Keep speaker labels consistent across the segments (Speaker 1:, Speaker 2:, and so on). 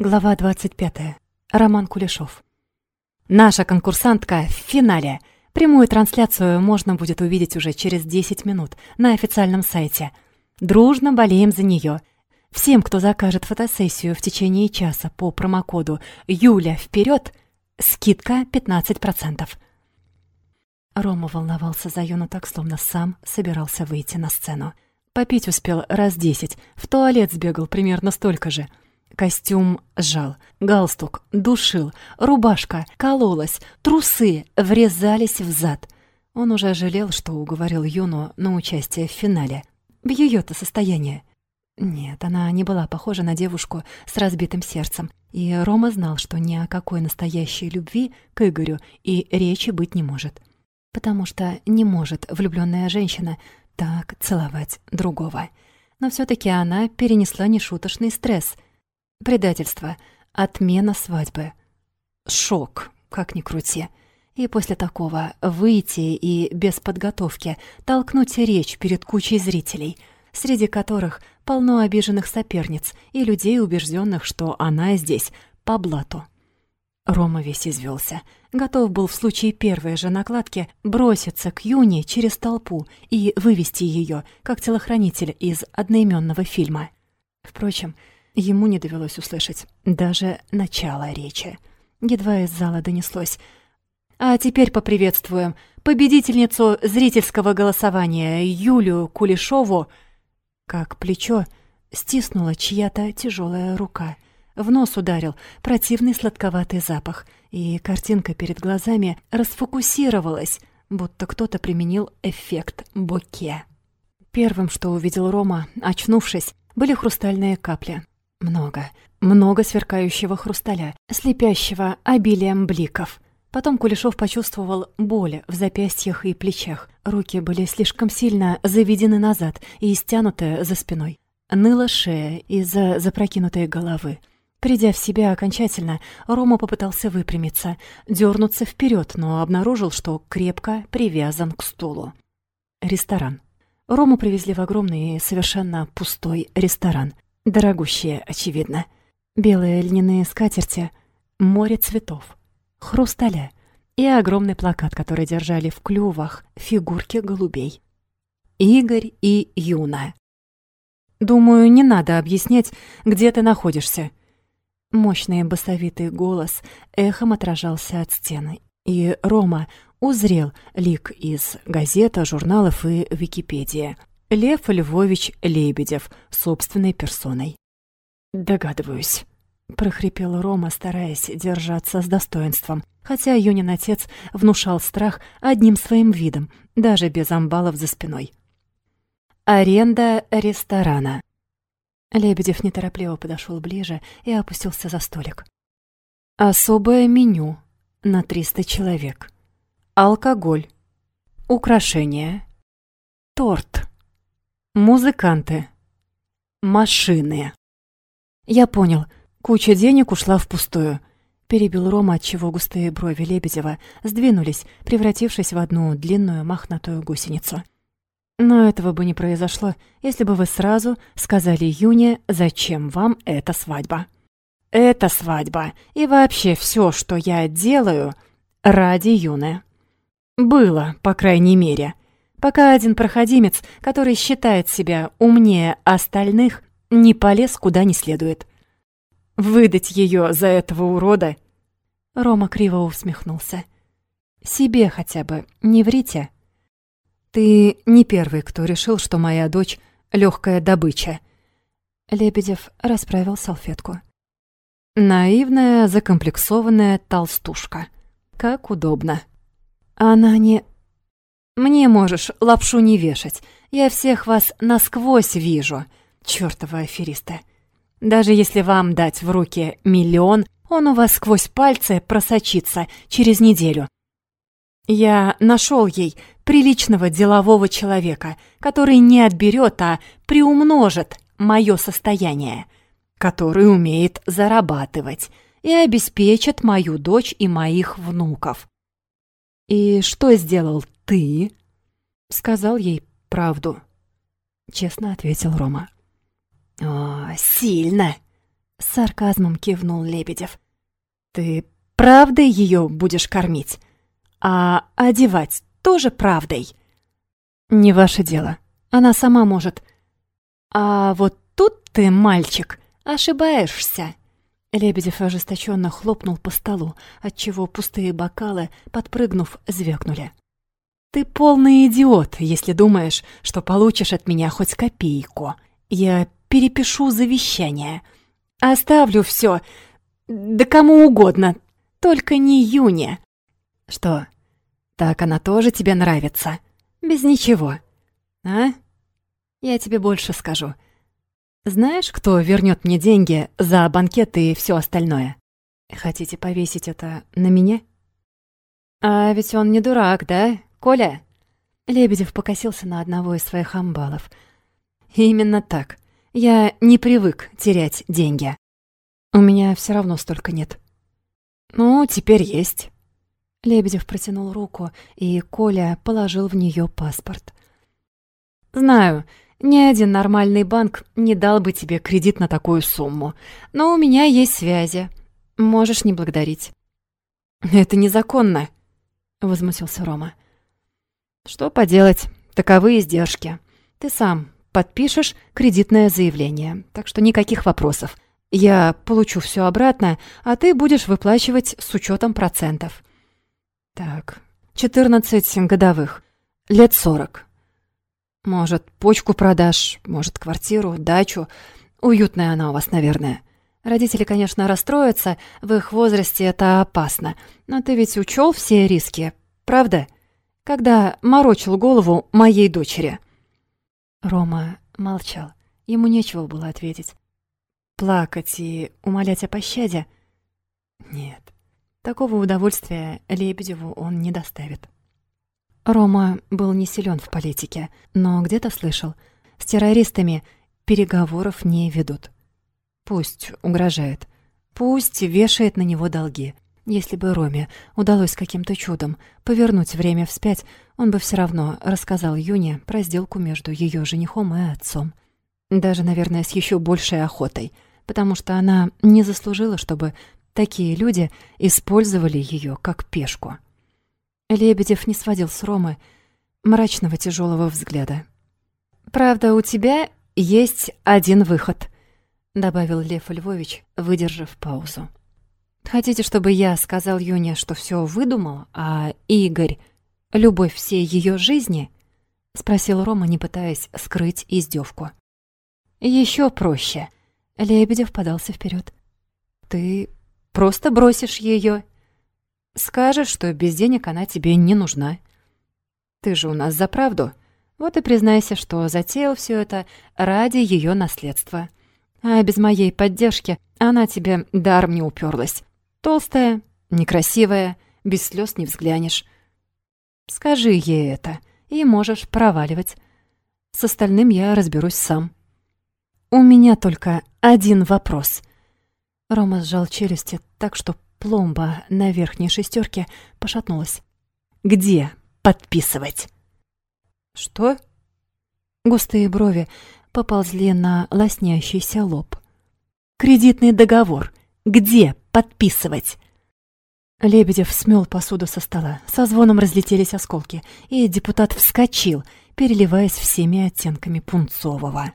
Speaker 1: Глава 25. Роман Кулешов. Наша конкурсантка в финале. Прямую трансляцию можно будет увидеть уже через 10 минут на официальном сайте. Дружно болеем за нее. Всем, кто закажет фотосессию в течение часа по промокоду «Юля вперед, скидка 15%. Рома волновался за Юну так, словно сам собирался выйти на сцену. Попить успел раз десять, в туалет сбегал примерно столько же. Костюм сжал, галстук душил, рубашка кололась, трусы врезались в зад. Он уже жалел, что уговорил Юну на участие в финале. В её-то состояние. Нет, она не была похожа на девушку с разбитым сердцем, и Рома знал, что ни о какой настоящей любви к Игорю и речи быть не может. Потому что не может влюблённая женщина так целовать другого. Но все таки она перенесла нешуточный стресс. Предательство, отмена свадьбы. Шок, как ни крути. И после такого выйти и без подготовки толкнуть речь перед кучей зрителей, среди которых полно обиженных соперниц и людей, убежденных, что она здесь по блату. Рома весь извелся. Готов был в случае первой же накладки броситься к Юне через толпу и вывести ее, как телохранитель из одноименного фильма. Впрочем, ему не довелось услышать даже начало речи. Едва из зала донеслось. «А теперь поприветствуем победительницу зрительского голосования Юлию Кулешову!» Как плечо стиснула чья-то тяжелая рука — в нос ударил противный сладковатый запах, и картинка перед глазами расфокусировалась, будто кто-то применил эффект боке. Первым, что увидел Рома, очнувшись, были хрустальные капли. Много, много сверкающего хрусталя, слепящего обилием бликов. Потом Кулешов почувствовал боль в запястьях и плечах. Руки были слишком сильно заведены назад и стянуты за спиной. Ныла шея из-за запрокинутой головы. Придя в себя окончательно, Рома попытался выпрямиться, дернуться вперед, но обнаружил, что крепко привязан к стулу. Ресторан. Рому привезли в огромный и совершенно пустой ресторан. Дорогущие, очевидно. Белые льняные скатерти, море цветов, хрусталя и огромный плакат, который держали в клювах фигурки голубей. Игорь и Юна. «Думаю, не надо объяснять, где ты находишься», Мощный басовитый голос эхом отражался от стены, и Рома узрел лик из газет, журналов и Википедии. Лев Львович Лебедев собственной персоной. «Догадываюсь», — прохрипел Рома, стараясь держаться с достоинством, хотя Юнин отец внушал страх одним своим видом, даже без амбалов за спиной. Аренда ресторана. Лебедев неторопливо подошел ближе и опустился за столик. Особое меню на 300 человек. Алкоголь. Украшения. Торт. Музыканты. Машины. Я понял. Куча денег ушла впустую. Перебил Рома, отчего густые брови Лебедева сдвинулись, превратившись в одну длинную мохнатую гусеницу. Но этого бы не произошло, если бы вы сразу сказали Юне, зачем вам эта свадьба. Это свадьба и вообще все, что я делаю, ради Юны. Было, по крайней мере. Пока один проходимец, который считает себя умнее остальных, не полез куда не следует. Выдать ее за этого урода... Рома криво усмехнулся. «Себе хотя бы не врите». Ты не первый, кто решил, что моя дочь — легкая добыча. Лебедев расправил салфетку. Наивная, закомплексованная толстушка. Как удобно. Она не... Мне можешь лапшу не вешать. Я всех вас насквозь вижу, чёртовы аферисты. Даже если вам дать в руки миллион, он у вас сквозь пальцы просочится через неделю. Я нашел ей приличного делового человека, который не отберет, а приумножит мое состояние, который умеет зарабатывать и обеспечит мою дочь и моих внуков. «И что сделал ты?» Сказал ей правду. Честно ответил Рома. «О, сильно! С сарказмом кивнул Лебедев. «Ты правдой ее будешь кормить? А одевать тоже правдой?» «Не ваше дело. Она сама может». «А вот тут ты, мальчик, ошибаешься». Лебедев ожесточенно хлопнул по столу, отчего пустые бокалы, подпрыгнув, звякнули. «Ты полный идиот, если думаешь, что получишь от меня хоть копейку. Я перепишу завещание. Оставлю все, да кому угодно, только не Юне. Что, так она тоже тебе нравится? Без ничего. А? Я тебе больше скажу. Знаешь, кто вернет мне деньги за банкеты и все остальное? Хотите повесить это на меня? А ведь он не дурак, да, Коля? Лебедев покосился на одного из своих амбалов. Именно так. Я не привык терять деньги. У меня все равно столько нет. Ну, теперь есть. Лебедев протянул руку, и Коля положил в нее паспорт. Знаю, ни один нормальный банк не дал бы тебе кредит на такую сумму, но у меня есть связи. Можешь не благодарить. Это незаконно, возмутился Рома. Что поделать, таковы издержки. Ты сам подпишешь кредитное заявление, так что никаких вопросов. Я получу все обратно, а ты будешь выплачивать с учетом процентов. Так, 14 годовых, лет 40. Может, почку продашь, может, квартиру, дачу. Уютная она у вас, наверное. Родители, конечно, расстроятся, в их возрасте это опасно. Но ты ведь учел все риски, правда? Когда морочил голову моей дочери. Рома молчал. Ему нечего было ответить. Плакать и умолять о пощаде? Нет, такого удовольствия Лебедеву он не доставит. Рома был не силен в политике, но где-то слышал, с террористами переговоров не ведут. Пусть угрожает, пусть вешает на него долги. Если бы Роме удалось каким-то чудом повернуть время вспять, он бы все равно рассказал Юне про сделку между ее женихом и отцом. Даже, наверное, с еще большей охотой — потому что она не заслужила, чтобы такие люди использовали ее как пешку. Лебедев не сводил с Ромы мрачного тяжелого взгляда. «Правда, у тебя есть один выход», — добавил Лев Львович, выдержав паузу. «Хотите, чтобы я сказал Юне, что все выдумал, а Игорь — любовь всей ее жизни?» — спросил Рома, не пытаясь скрыть издевку. Еще проще. Лебедев подался вперед. «Ты просто бросишь ее, Скажешь, что без денег она тебе не нужна. Ты же у нас за правду. Вот и признайся, что затеял все это ради ее наследства. А без моей поддержки она тебе даром не уперлась. Толстая, некрасивая, без слез не взглянешь. Скажи ей это, и можешь проваливать. С остальным я разберусь сам». «У меня только один вопрос». Рома сжал челюсти так, что пломба на верхней шестерке пошатнулась. «Где подписывать?» «Что?» Густые брови поползли на лоснящийся лоб. «Кредитный договор. Где подписывать?» Лебедев смел посуду со стола. Со звоном разлетелись осколки, и депутат вскочил, переливаясь всеми оттенками пунцового.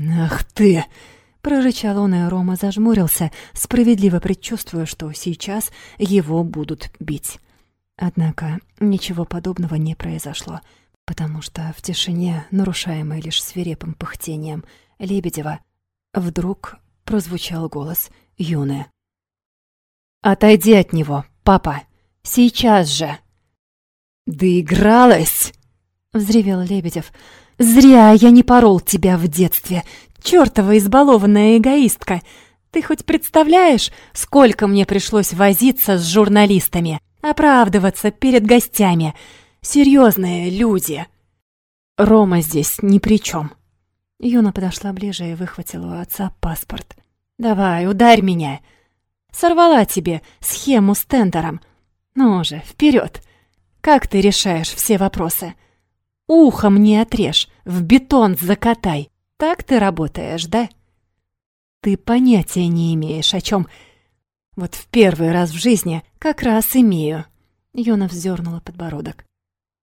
Speaker 1: «Ах ты!» — прорычал он, и Рома зажмурился, справедливо предчувствуя, что сейчас его будут бить. Однако ничего подобного не произошло, потому что в тишине, нарушаемой лишь свирепым пыхтением Лебедева, вдруг прозвучал голос Юны. «Отойди от него, папа! Сейчас же!» «Доигралась!» — взревел Лебедев — Зря я не порол тебя в детстве. Чёртова избалованная эгоистка. Ты хоть представляешь, сколько мне пришлось возиться с журналистами, оправдываться перед гостями? Серьезные люди. Рома здесь ни при чем. Юна подошла ближе и выхватила у отца паспорт. «Давай, ударь меня!» «Сорвала тебе схему с тендером. Ну же, вперед! Как ты решаешь все вопросы?» Ухо мне отрежь, в бетон закатай. Так ты работаешь, да?» Ты понятия не имеешь, о чем. Вот в первый раз в жизни как раз имею. Юна вздернула подбородок.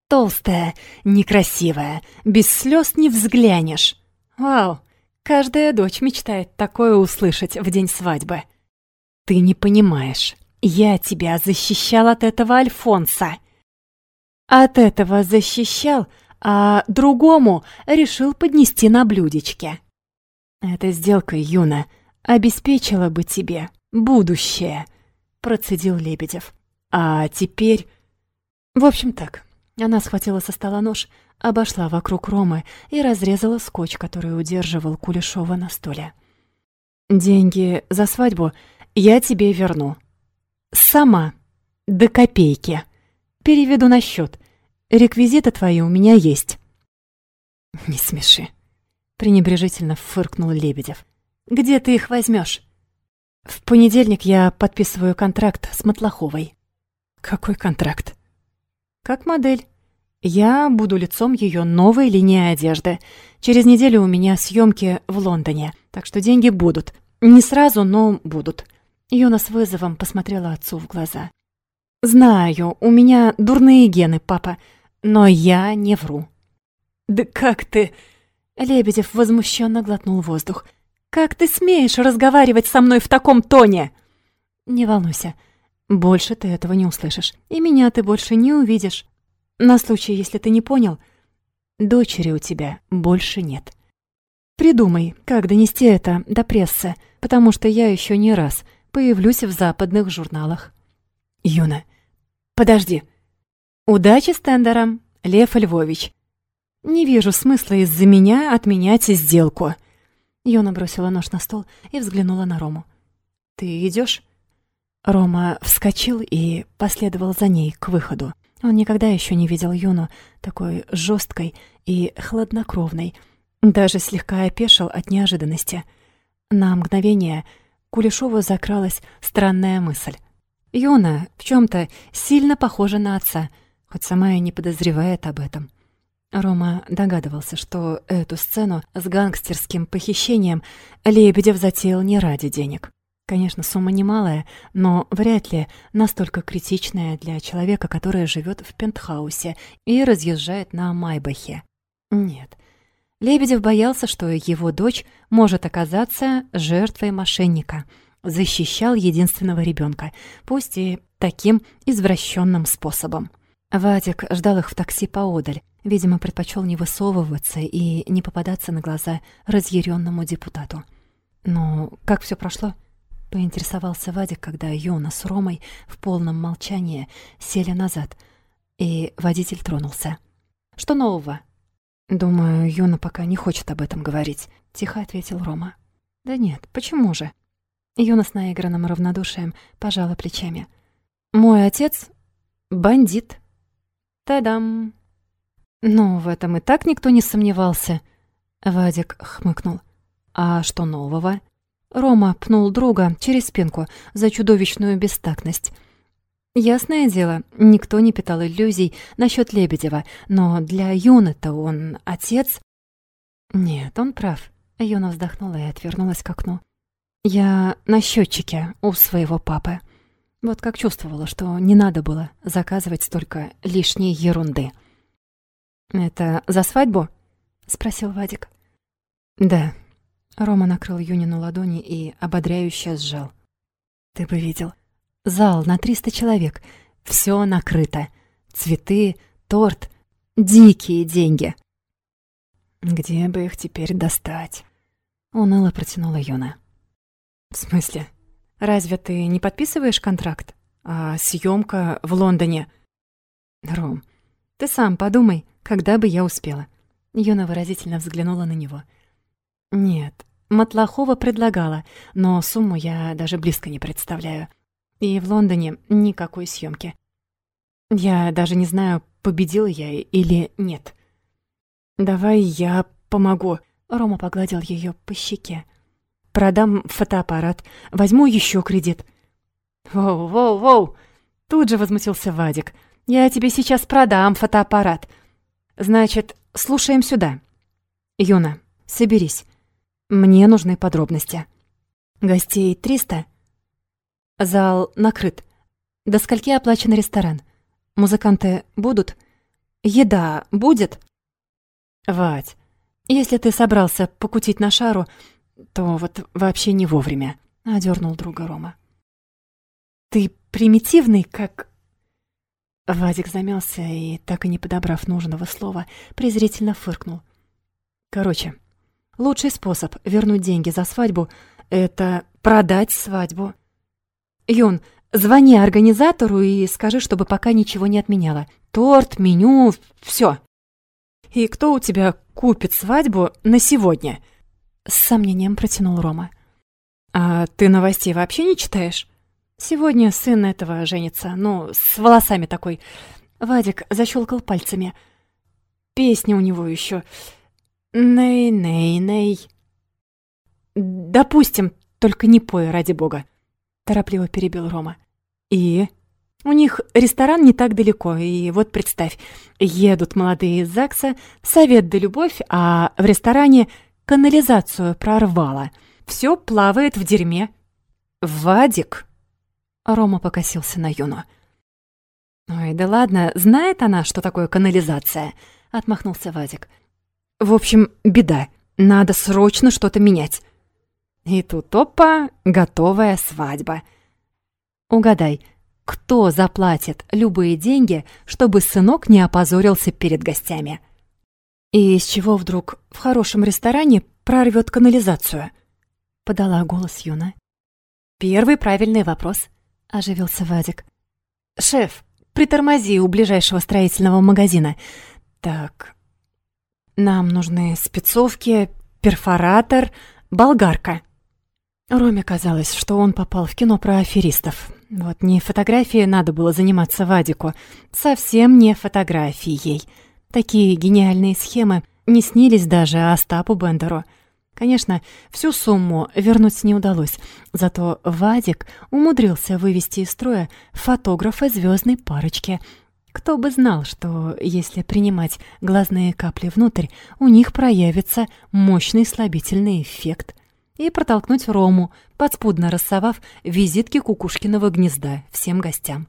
Speaker 1: Толстая, некрасивая, без слез не взглянешь. Вау, каждая дочь мечтает такое услышать в день свадьбы. Ты не понимаешь, я тебя защищал от этого Альфонса. От этого защищал, а другому решил поднести на блюдечке. Эта сделка, Юна, обеспечила бы тебе будущее, процедил Лебедев. А теперь... В общем так, она схватила со стола нож, обошла вокруг Ромы и разрезала скотч, который удерживал Кулешова на столе. «Деньги за свадьбу я тебе верну. Сама. До копейки. Переведу на счет. Реквизиты твои у меня есть». «Не смеши», — пренебрежительно фыркнул Лебедев. «Где ты их возьмешь? «В понедельник я подписываю контракт с Матлаховой». «Какой контракт?» «Как модель. Я буду лицом ее новой линии одежды. Через неделю у меня съемки в Лондоне, так что деньги будут. Не сразу, но будут». Юна с вызовом посмотрела отцу в глаза. «Знаю, у меня дурные гены, папа, но я не вру». «Да как ты...» Лебедев возмущенно глотнул воздух. «Как ты смеешь разговаривать со мной в таком тоне?» «Не волнуйся, больше ты этого не услышишь, и меня ты больше не увидишь. На случай, если ты не понял, дочери у тебя больше нет. Придумай, как донести это до прессы, потому что я еще не раз появлюсь в западных журналах». «Юна, подожди!» «Удачи с тендером, Лев Львович!» «Не вижу смысла из-за меня отменять сделку». Юна бросила нож на стол и взглянула на Рому. «Ты идешь? Рома вскочил и последовал за ней к выходу. Он никогда еще не видел Юну такой жесткой и хладнокровной, даже слегка опешил от неожиданности. На мгновение Кулешову закралась странная мысль. Юна в чем то сильно похожа на отца, хоть сама и не подозревает об этом. Рома догадывался, что эту сцену с гангстерским похищением Лебедев затеял не ради денег. Конечно, сумма немалая, но вряд ли настолько критичная для человека, который живет в пентхаусе и разъезжает на Майбахе. Нет. Лебедев боялся, что его дочь может оказаться жертвой мошенника, защищал единственного ребенка, пусть и таким извращенным способом. Вадик ждал их в такси поодаль. Видимо, предпочел не высовываться и не попадаться на глаза разъяренному депутату. «Ну, как все прошло?» — поинтересовался Вадик, когда Юна с Ромой в полном молчании сели назад, и водитель тронулся. «Что нового?» «Думаю, Юна пока не хочет об этом говорить», — тихо ответил Рома. «Да нет, почему же?» Юна с наигранным равнодушием пожала плечами. «Мой отец — бандит». «Та-дам!» «Ну, в этом и так никто не сомневался», — Вадик хмыкнул. «А что нового?» Рома пнул друга через спинку за чудовищную бестактность. Ясное дело, никто не питал иллюзий насчет Лебедева, но для Юны-то он отец. Нет, он прав. Юна вздохнула и отвернулась к окну. Я на счетчике у своего папы. Вот как чувствовала, что не надо было заказывать столько лишней ерунды. «Это за свадьбу?» — спросил Вадик. «Да». Рома накрыл Юнину ладони и ободряюще сжал. «Ты бы видел. Зал на триста человек. Все накрыто. Цветы, торт, дикие деньги». «Где бы их теперь достать?» — уныло протянула Юна. «В смысле? Разве ты не подписываешь контракт? А съемка в Лондоне?» «Ром, ты сам подумай, когда бы я успела. Юна выразительно взглянула на него. Нет, Матлахова предлагала, но сумму я даже близко не представляю. И в Лондоне никакой съемки. Я даже не знаю, победила я или нет. Давай я помогу. Рома погладил ее по щеке. Продам фотоаппарат, возьму еще кредит. Воу-воу-воу! Тут же возмутился Вадик. Я тебе сейчас продам фотоаппарат. Значит, слушаем сюда. Юна, соберись. Мне нужны подробности. Гостей триста. Зал накрыт. До скольки оплачен ресторан? Музыканты будут? Еда будет? Вать, если ты собрался покутить на шару, то вот вообще не вовремя, одернул друга Рома. Ты примитивный, как... Вадик замялся и, так и не подобрав нужного слова, презрительно фыркнул. Короче, лучший способ вернуть деньги за свадьбу — это продать свадьбу. Юн, звони организатору и скажи, чтобы пока ничего не отменяла. Торт, меню, все. И кто у тебя купит свадьбу на сегодня? С сомнением протянул Рома. А ты новостей вообще не читаешь? Сегодня сын этого женится, ну, с волосами такой. Вадик защелкал пальцами. Песня у него еще. Ней-ней-ней. Допустим, только не пой, ради бога. Торопливо перебил Рома. И? У них ресторан не так далеко, и вот представь, едут молодые из ЗАГСа, совет да любовь, а в ресторане канализацию прорвало. Все плавает в дерьме. Вадик, Рома покосился на Юну. «Ой, да ладно, знает она, что такое канализация?» — отмахнулся Вадик. «В общем, беда. Надо срочно что-то менять». И тут, опа, готовая свадьба. Угадай, кто заплатит любые деньги, чтобы сынок не опозорился перед гостями? И из чего вдруг в хорошем ресторане прорвет канализацию? Подала голос Юна. Первый правильный вопрос. — оживился Вадик. «Шеф, притормози у ближайшего строительного магазина. Так, нам нужны спецовки, перфоратор, болгарка». Роме казалось, что он попал в кино про аферистов. Вот не фотографией надо было заниматься Вадику, совсем не фотографией. Такие гениальные схемы не снились даже Остапу Бендеру — Конечно, всю сумму вернуть не удалось, зато Вадик умудрился вывести из строя фотографа звездной парочки. Кто бы знал, что если принимать глазные капли внутрь, у них проявится мощный слабительный эффект. И протолкнуть Рому, подспудно рассовав визитки Кукушкиного гнезда всем гостям.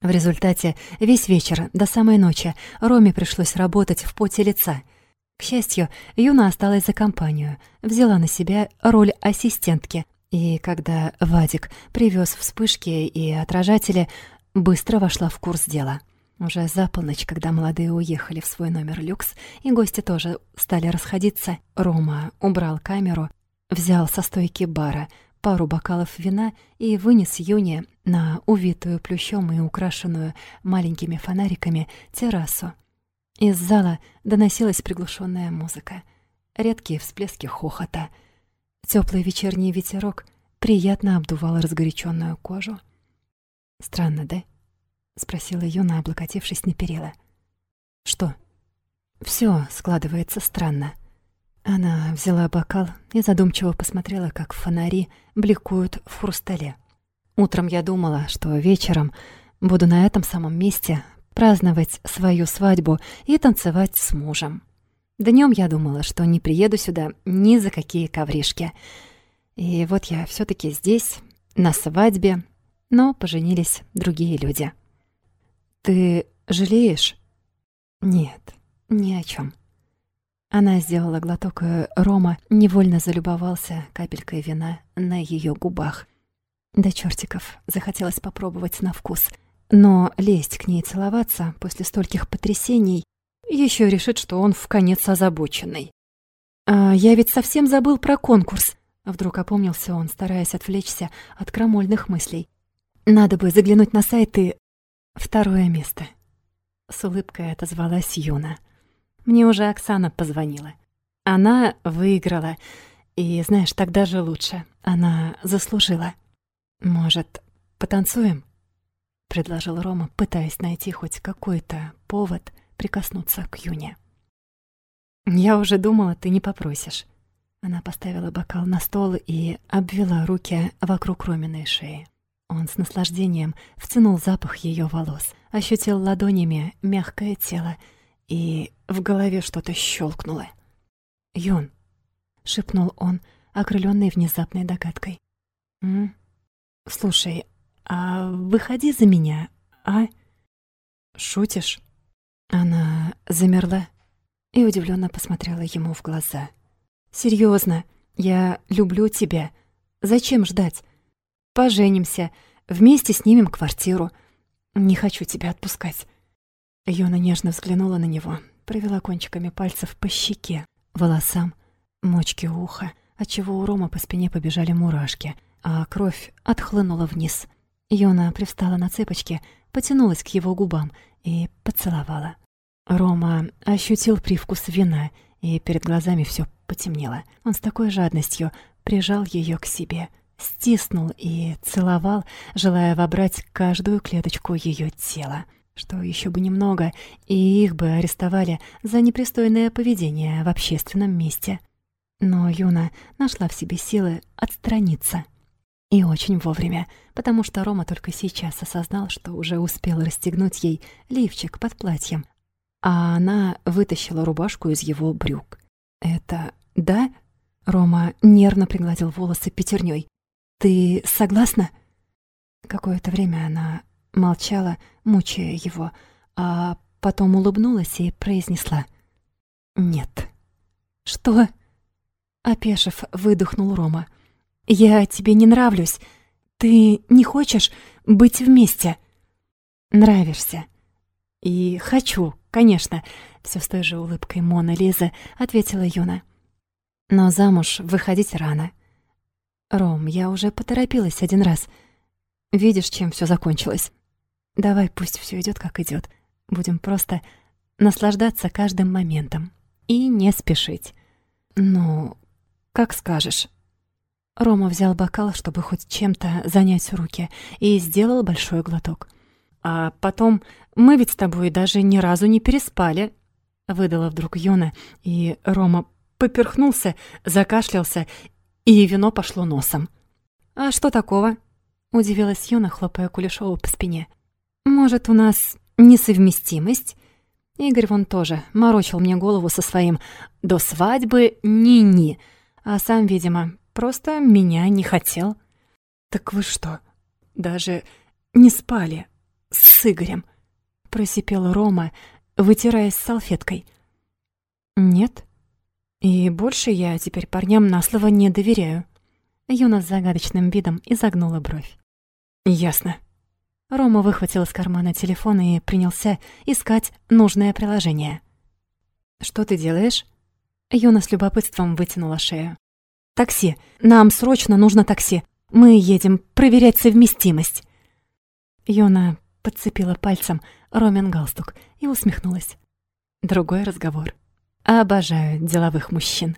Speaker 1: В результате весь вечер до самой ночи Роме пришлось работать в поте лица — к счастью, Юна осталась за компанию, взяла на себя роль ассистентки, и когда Вадик привез вспышки и отражатели, быстро вошла в курс дела. Уже за полночь, когда молодые уехали в свой номер люкс, и гости тоже стали расходиться, Рома убрал камеру, взял со стойки бара пару бокалов вина и вынес Юне на увитую плющом и украшенную маленькими фонариками террасу. Из зала доносилась приглушенная музыка, редкие всплески хохота. Теплый вечерний ветерок приятно обдувал разгоряченную кожу. «Странно, да?» — спросила Юна, облокотившись на перила. «Что?» Все складывается странно». Она взяла бокал и задумчиво посмотрела, как фонари бликуют в хрустале. Утром я думала, что вечером буду на этом самом месте, праздновать свою свадьбу и танцевать с мужем. Днем я думала, что не приеду сюда ни за какие ковришки. И вот я все таки здесь, на свадьбе, но поженились другие люди. «Ты жалеешь?» «Нет, ни о чем. Она сделала глоток, и Рома невольно залюбовался капелькой вина на ее губах. До чертиков захотелось попробовать на вкус — но лезть к ней целоваться после стольких потрясений еще решит, что он в конец озабоченный. «А я ведь совсем забыл про конкурс», — вдруг опомнился он, стараясь отвлечься от крамольных мыслей. «Надо бы заглянуть на сайт и...» «Второе место», — с улыбкой отозвалась Юна. «Мне уже Оксана позвонила. Она выиграла, и, знаешь, так даже лучше. Она заслужила. Может, потанцуем?» — предложил Рома, пытаясь найти хоть какой-то повод прикоснуться к Юне. «Я уже думала, ты не попросишь». Она поставила бокал на стол и обвела руки вокруг Роминой шеи. Он с наслаждением втянул запах ее волос, ощутил ладонями мягкое тело, и в голове что-то щелкнуло. «Юн», — шепнул он, окрыленный внезапной догадкой, М? Слушай, а выходи за меня, а? Шутишь? Она замерла и удивленно посмотрела ему в глаза. Серьезно, я люблю тебя. Зачем ждать? Поженимся, вместе снимем квартиру. Не хочу тебя отпускать. Юна нежно взглянула на него, провела кончиками пальцев по щеке, волосам, мочке уха, отчего у Рома по спине побежали мурашки, а кровь отхлынула вниз. Юна привстала на цепочки, потянулась к его губам и поцеловала. Рома ощутил привкус вина, и перед глазами все потемнело. Он с такой жадностью прижал ее к себе, стиснул и целовал, желая вобрать каждую клеточку ее тела что еще бы немного, и их бы арестовали за непристойное поведение в общественном месте. Но Юна нашла в себе силы отстраниться. И очень вовремя, потому что Рома только сейчас осознал, что уже успел расстегнуть ей лифчик под платьем, а она вытащила рубашку из его брюк. «Это да?» Рома нервно пригладил волосы пятерней. «Ты согласна?» Какое-то время она молчала, мучая его, а потом улыбнулась и произнесла «Нет». «Что?» Опешив, выдохнул Рома. «Я тебе не нравлюсь. Ты не хочешь быть вместе?» «Нравишься». «И хочу, конечно», — все с той же улыбкой Мона Лиза ответила Юна. «Но замуж выходить рано». «Ром, я уже поторопилась один раз. Видишь, чем все закончилось?» Давай пусть все идет, как идет. Будем просто наслаждаться каждым моментом и не спешить. Ну, как скажешь. Рома взял бокал, чтобы хоть чем-то занять руки, и сделал большой глоток. А потом мы ведь с тобой даже ни разу не переспали, выдала вдруг Юна, и Рома поперхнулся, закашлялся, и вино пошло носом. А что такого? удивилась Юна, хлопая Кулешову по спине. Может, у нас несовместимость? Игорь вон тоже морочил мне голову со своим «до свадьбы ни-ни», а сам, видимо, просто меня не хотел. «Так вы что, даже не спали с Игорем?» — просипела Рома, вытираясь салфеткой. «Нет. И больше я теперь парням на слово не доверяю». Юна с загадочным видом изогнула бровь. «Ясно. Рома выхватил из кармана телефон и принялся искать нужное приложение. «Что ты делаешь?» Юна с любопытством вытянула шею. «Такси! Нам срочно нужно такси! Мы едем проверять совместимость!» Юна подцепила пальцем Ромин галстук и усмехнулась. Другой разговор. Обожаю деловых мужчин.